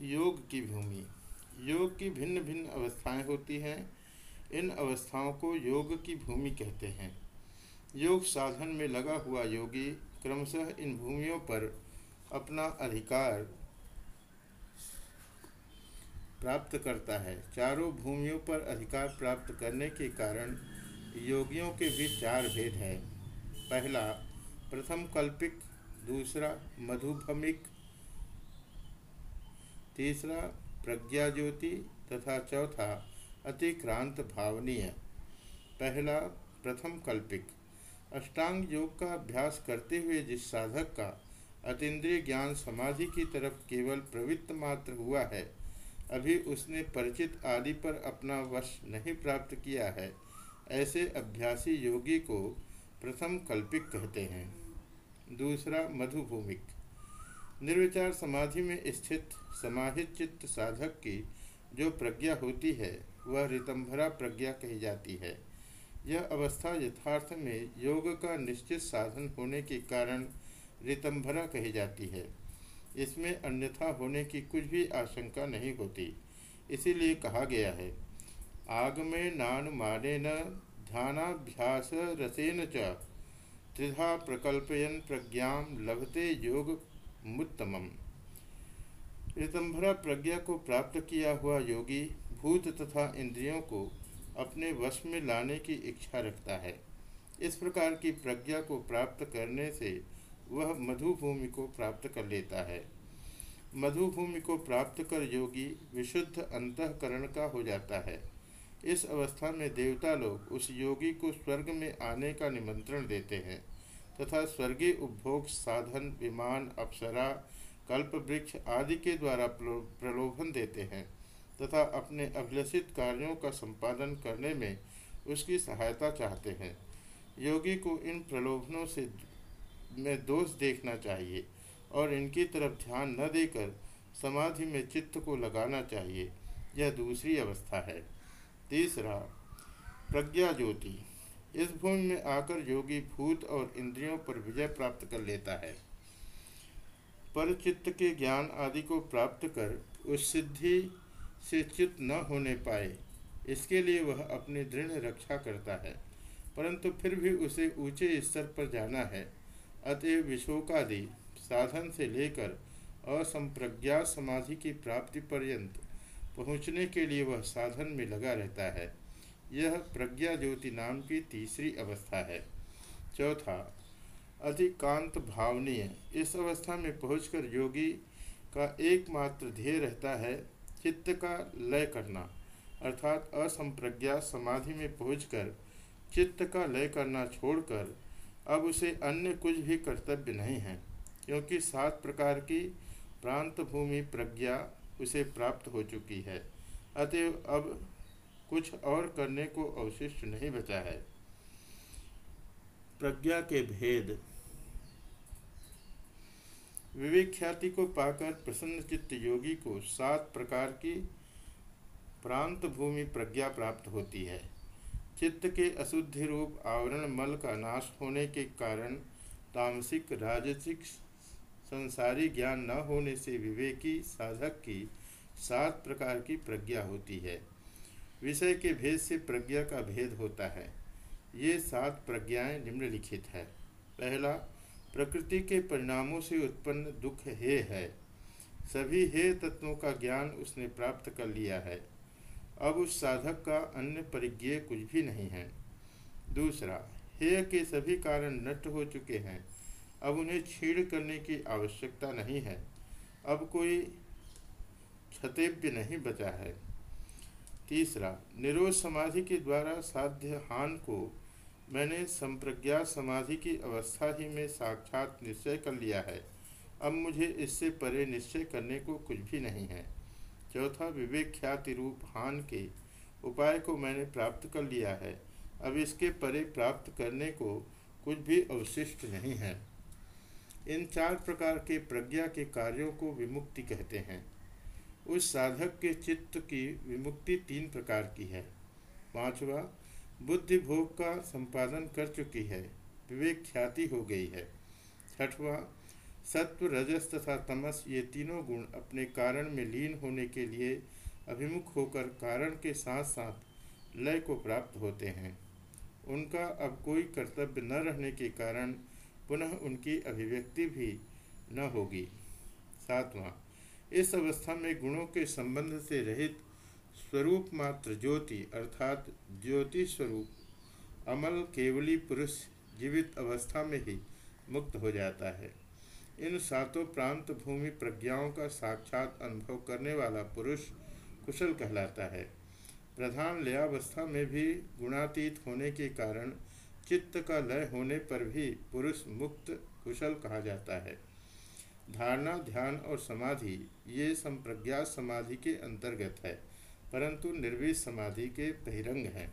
योग की भूमि। योग की भिन्न भिन्न अवस्थाएँ होती हैं। इन अवस्थाओं को योग की भूमि कहते हैं। योग साधन में लगा हुआ योगी क्रमशः इन भूमियों पर अपना अधिकार प्राप्त करता है। चारों भूमियों पर अधिकार प्राप्त करने के कारण योगियों के बीच चार भेद हैं। पहला, प्रथम कल्पिक, दूसरा मधुभमिक तीसरा प्रज्ञा ज्योति तथा चौथा अतिक्रांत भावनीय पहला, प्रथम कल्पिक। अष्टांग योग का अभ्यास करते हुए जिस साधक का अतीन्द्रिय ज्ञान समाधि की तरफ़ केवल प्रवृत्त मात्र हुआ है, अभी उसने परिचित आदि पर अपना वश नहीं प्राप्त किया है, ऐसे अभ्यासी योगी को प्रथम कल्पिक कहते हैं। दूसरा, मधुभूमिक। निर्विचार समाधि में स्थित समाहित चित्त साधक की जो प्रज्ञा होती है, वह रितंभरा प्रज्ञा कही जाती है। यह अवस्था यथार्थ में योग का निश्चित साधन होने के कारण रितंभरा कही जाती है। इसमें अन्यथा होने की कुछ भी आशंका नहीं होती, इसीलिए कहा गया है आग में नान माने न ध्यानाभ्यास रसेन च, त्रिधा प्रकल्पयन प्रज्ञा लभते योग मुत्तमम। ऋतंभरा प्रज्ञा को प्राप्त किया हुआ योगी भूत तथा इंद्रियों को अपने वश में लाने की इच्छा रखता है। इस प्रकार की प्रज्ञा को प्राप्त करने से वह मधुभूमि को प्राप्त कर लेता है। मधुभूमि को प्राप्त कर योगी विशुद्ध अंतकरण का हो जाता है। इस अवस्था में देवता लोग उस योगी को स्वर्ग में आने का निमंत्रण देते हैं। तथा स्वर्गीय उपभोग साधन, विमान, अप्सरा, कल्प वृक्ष आदि के द्वारा प्रलोभन देते हैं तथा अपने अभिलषित कार्यों का संपादन करने में उसकी सहायता चाहते हैं। योगी को इन प्रलोभनों से में दोष देखना चाहिए और इनकी तरफ़ ध्यान न देकर समाधि में चित्त को लगाना चाहिए। यह दूसरी अवस्था है। तीसरा, प्रज्ञा ज्योति। इस भूमि में आकर योगी भूत और इंद्रियों पर विजय प्राप्त कर लेता है। पर चित्त के ज्ञान आदि को प्राप्त कर उस सिद्धि से चित्त न होने पाए, इसके लिए वह अपनी दृढ़ रक्षा करता है, परंतु फिर भी उसे ऊँचे स्तर पर जाना है। अतएव विशोकादि साधन से लेकर असंप्रज्ञा समाधि की प्राप्ति पर्यंत पहुँचने के लिए वह साधन में लगा रहता है। यह प्रज्ञा ज्योति नाम की तीसरी अवस्था है। चौथा, अधिकांत भावनीय। इस अवस्था में पहुंचकर योगी का एकमात्र ध्येय रहता है चित्त का लय करना, अर्थात असंप्रज्ञा समाधि में पहुंचकर चित्त का लय करना छोड़कर अब उसे अन्य कुछ भी कर्तव्य नहीं है, क्योंकि सात प्रकार की प्रांत भूमि प्रज्ञा उसे प्राप्त हो चुकी है। अतएव अब कुछ और करने को अवशिष्ट नहीं बचा है। प्रज्ञा के भेद। विवेक ख्याति को पाकर प्रसन्न चित्त योगी को सात प्रकार की प्रांत भूमि प्रज्ञा प्राप्त होती है। चित्त के अशुद्धि रूप आवरण मल का नाश होने के कारण तामसिक, राजसिक, संसारी ज्ञान न होने से विवेकी साधक की सात प्रकार की प्रज्ञा होती है। विषय के भेद से प्रज्ञा का भेद होता है। ये सात प्रज्ञाएँ निम्नलिखित है। पहला, प्रकृति के परिणामों से उत्पन्न दुख हे है। सभी हे तत्वों का ज्ञान उसने प्राप्त कर लिया है। अब उस साधक का अन्य परिज्ञ कुछ भी नहीं है। दूसरा हेय के सभी कारण नष्ट हो चुके हैं। अब उन्हें छीड़ करने की आवश्यकता नहीं है। अब कोई क्षतेव्य नहीं बचा है। तीसरा, निरोध समाधि के द्वारा साध्य हान को मैंने संप्रज्ञा समाधि की अवस्था ही में साक्षात निश्चय कर लिया है। अब मुझे इससे परे निश्चय करने को कुछ भी नहीं है। चौथा विवेक ख्याति रूप हान के उपाय को मैंने प्राप्त कर लिया है। अब इसके परे प्राप्त करने को कुछ भी अवशिष्ट नहीं है। इन चार प्रकार के प्रज्ञा के कार्यों को विमुक्ति कहते हैं। उस साधक के चित्त की विमुक्ति तीन प्रकार की है। पांचवा, बुद्धि भोग का संपादन कर चुकी है, विवेक ख्याति हो गई है। छठवा, सत्व, रजस तथा तमस ये तीनों गुण अपने कारण में लीन होने के लिए अभिमुख होकर कारण के साथ साथ लय को प्राप्त होते हैं। उनका अब कोई कर्तव्य न रहने के कारण पुनः उनकी अभिव्यक्ति भी न होगी। सातवां इस अवस्था में गुणों के संबंध से रहित स्वरूप मात्र ज्योति अर्थात ज्योति स्वरूप अमल केवली पुरुष जीवित अवस्था में ही मुक्त हो जाता है। इन सातों प्रांत भूमि प्रज्ञाओं का साक्षात अनुभव करने वाला पुरुष कुशल कहलाता है। प्रधान लयावस्था में भी गुणातीत होने के कारण चित्त का लय होने पर भी पुरुष मुक्त, कुशल कहा जाता है। धारणा, ध्यान और समाधि, ये संप्रज्ञात समाधि के अंतर्गत है, परंतु निर्वीज समाधि के बहिरंग हैं।